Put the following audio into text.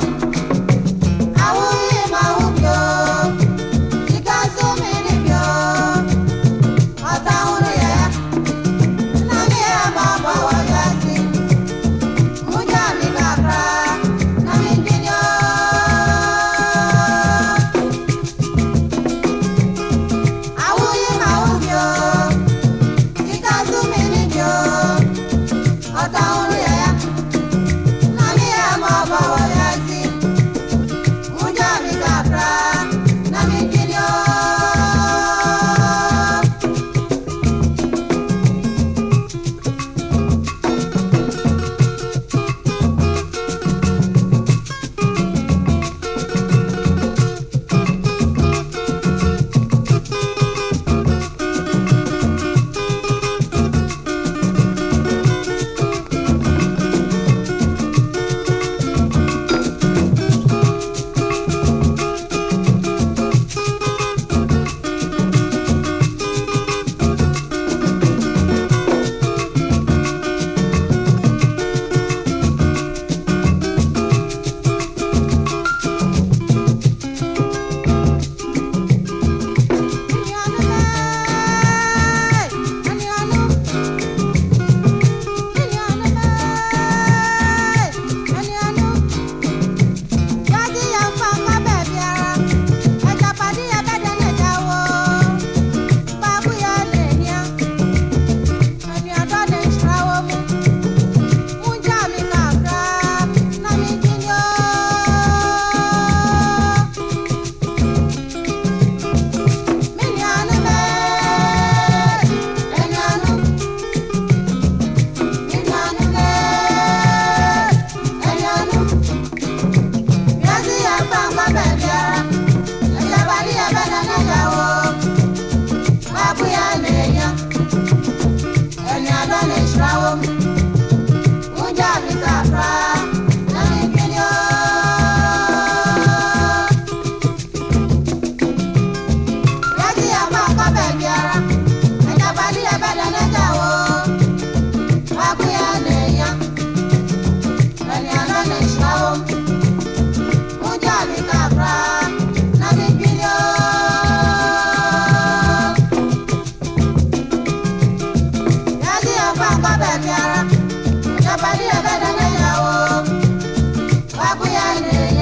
love. Diana.